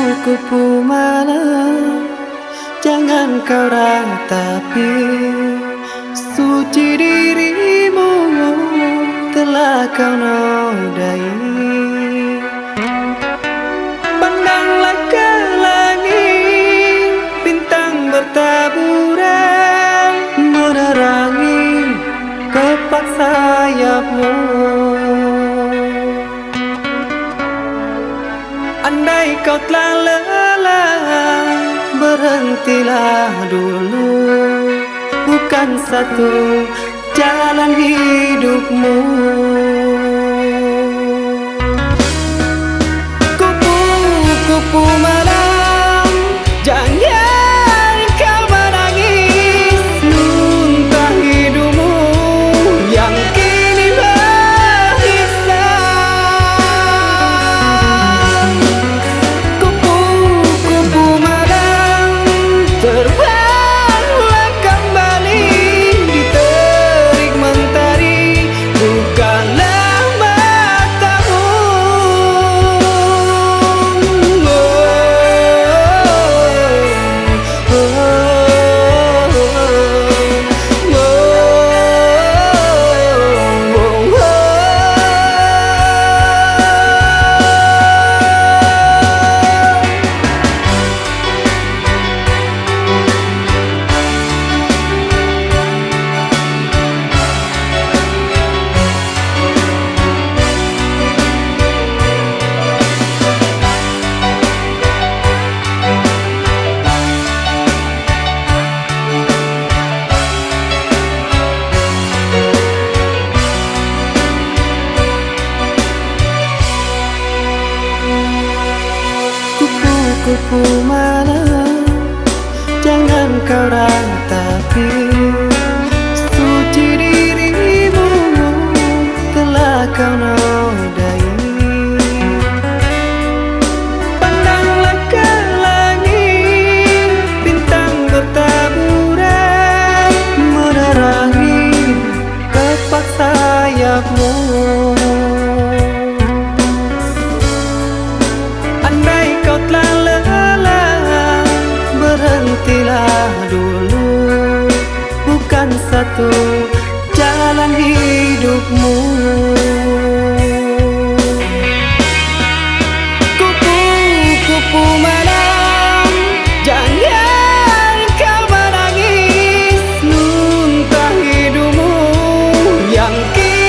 Kupu-kupu malam. Jangan kau ratapi Suci dirimu Telah kau nodai. Pandanglah ke langit Bintang bertaburan Menerangi kepak sayapmu Berhentilah dulu Bukan satu jalan hidupmu kupu malam Jangan kau ratapi satu jalan hidupmu. Kupu-kupu malam Jangan kau menangis Muntah hidupmu. Yang kini